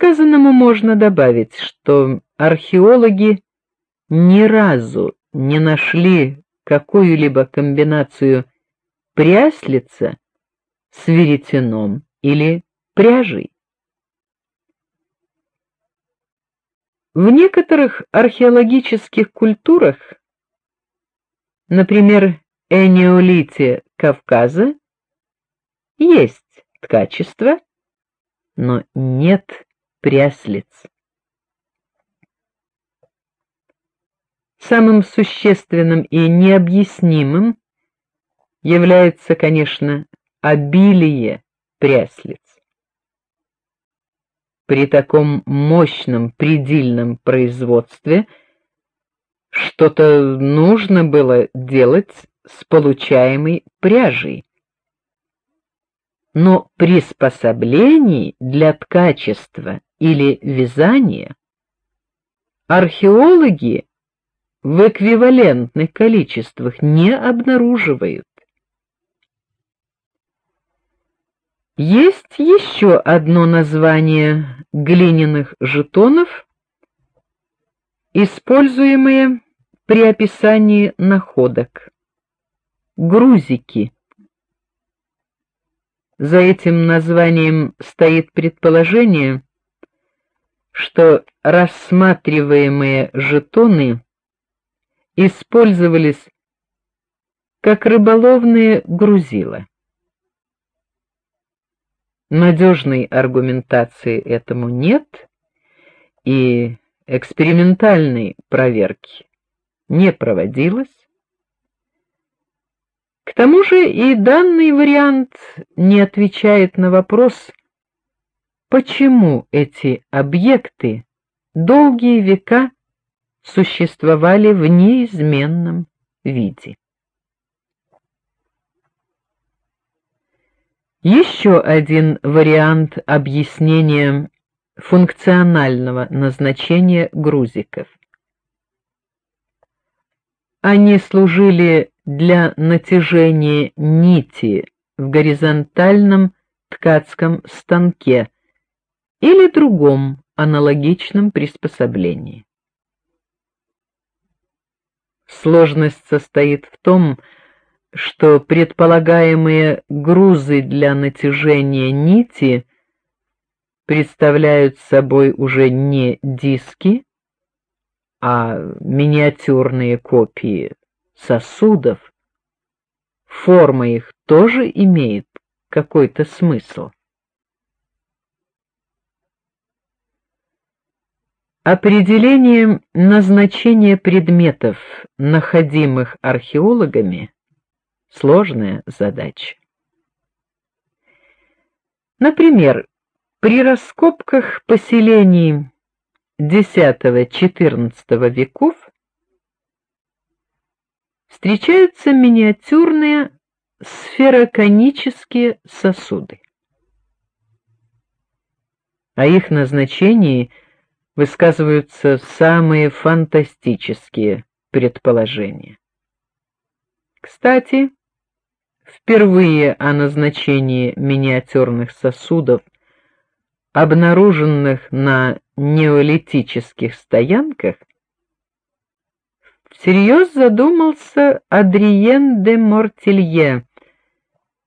сказанному можно добавить, что археологи ни разу не нашли какую-либо комбинацию пряслица с веретеном или пряжей. В некоторых археологических культурах, например, энеолите Кавказа, есть ткачество, но нет пряслиц. Самым существенным и необъяснимым является, конечно, обилие пряслиц. При таком мощном предельном производстве что-то нужно было делать с получаемой пряжей. Но приспособлений для ткачества или вязания археологи в эквивалентных количествах не обнаруживают. Есть еще одно название глиняных жетонов, используемые при описании находок. Грузики. За этим названием стоит предположение, что рассматриваемые жетоны использовались как рыболовные грузила. Надежной аргументации этому нет, и экспериментальной проверки не проводилось. К тому же и данный вариант не отвечает на вопрос, почему эти объекты долгие века существовали в неизменном виде. Еще один вариант объяснения функционального назначения грузиков. Они служили для натяжения нити в горизонтальном ткацком станке или другом аналогичном приспособлении. Сложность состоит в том, что предполагаемые грузы для натяжения нити представляют собой уже не диски, а миниатюрные копии сосудов. Форма их тоже имеет какой-то смысл. Определение назначения предметов, находимых археологами, сложная задача. Например, при раскопках поселений X-XIV веков встречаются миниатюрные сфероконические сосуды. О их назначении – высказываются самые фантастические предположения. Кстати, впервые о назначении миниатюрных сосудов, обнаруженных на неолитических стоянках, всерьез задумался Адриен де Мортилье,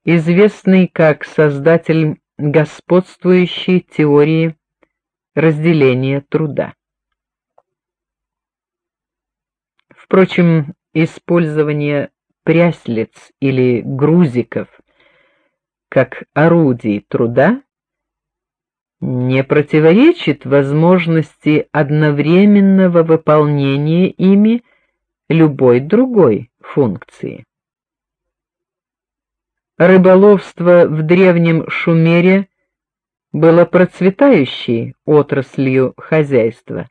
известный как создатель господствующей теории разделения труда. Впрочем, использование пряслиц или грузиков как орудий труда не противоречит возможности одновременного выполнения ими любой другой функции. Рыболовство в древнем Шумере было процветающей отраслью хозяйства.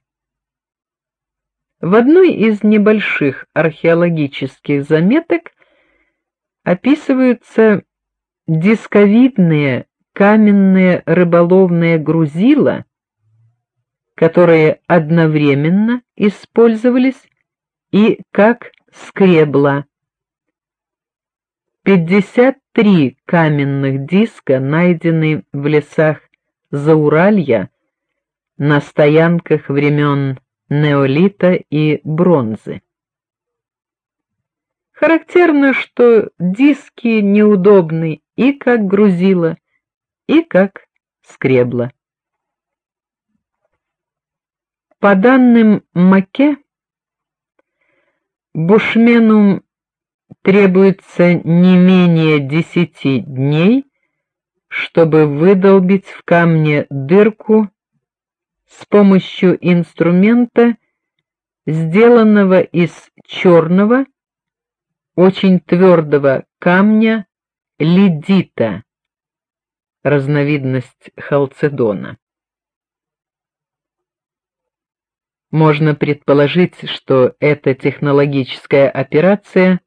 В одной из небольших археологических заметок описываются дисковидные каменные рыболовные грузила, которые одновременно использовались и как скребла. 53 каменных диска найдены в лесах Зауралья на стоянках времен неолита и бронзы. Характерно, что диски неудобны и как грузило, и как скребло. По данным Маке, бушмену требуется не менее десяти дней, чтобы выдолбить в камне дырку с помощью инструмента, сделанного из черного, очень твердого камня лидита, разновидность халцедона. Можно предположить, что эта технологическая операция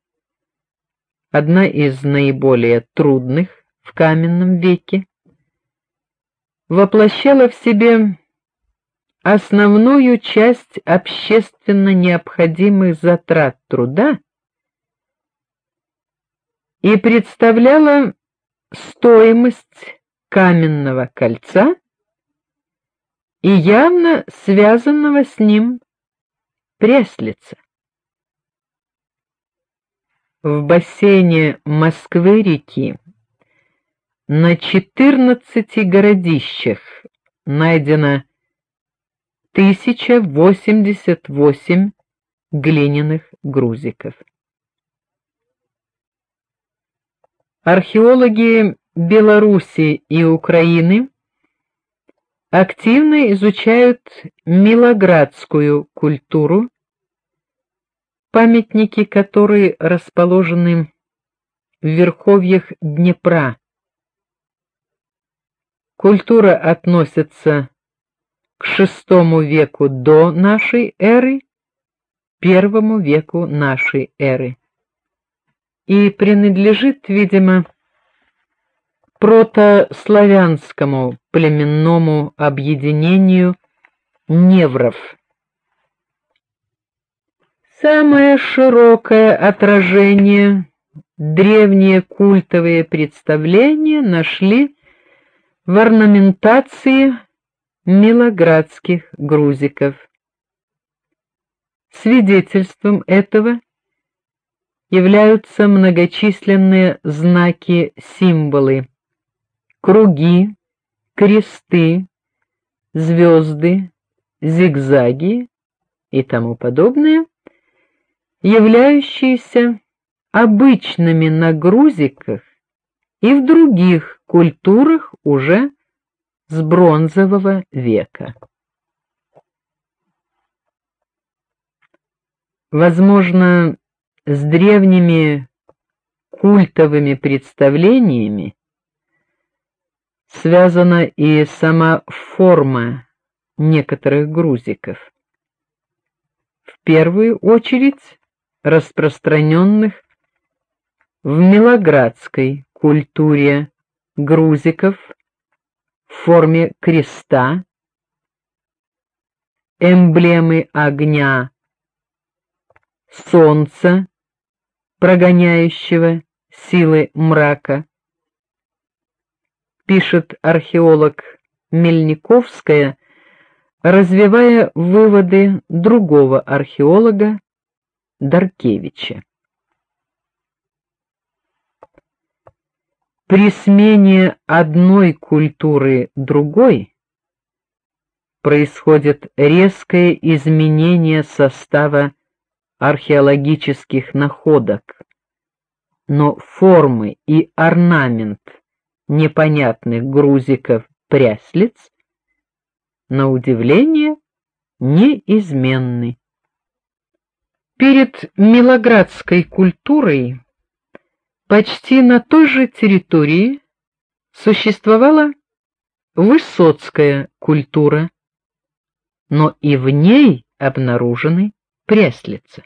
одна из наиболее трудных в каменном веке, воплощала в себе основную часть общественно необходимых затрат труда и представляла стоимость каменного кольца и явно связанного с ним преслица. В бассейне Москвы-реки на 14 городищах найдено 1088 глиняных грузиков. Археологи Беларуси и Украины активно изучают милоградскую культуру, памятники которой расположены в верховьях Днепра. Культура относится к VI веку до нашей эры, I веку нашей эры и принадлежит, видимо, протославянскому племенному объединению невров. Самое широкое отражение древние культовые представления нашли в орнаментации милоградских грузиков. Свидетельством этого являются многочисленные знаки-символы круги, кресты, звезды, зигзаги и тому подобное, являющиеся обычными на грузиках и в других культурах уже с бронзового века. Возможно, с древними культовыми представлениями связана и сама форма некоторых грузиков. В первую очередь распространенных в милоградской культуре грузиков в форме креста, эмблемы огня, солнца, прогоняющего силы мрака, пишет археолог Мельниковская, развивая выводы другого археолога Даркевича. При смене одной культуры другой происходит резкое изменение состава археологических находок, но формы и орнамент непонятных грузиков-пряслиц на удивление неизменны. Перед милоградской культурой почти на той же территории существовала высоцкая культура, но и в ней обнаружены преслицы.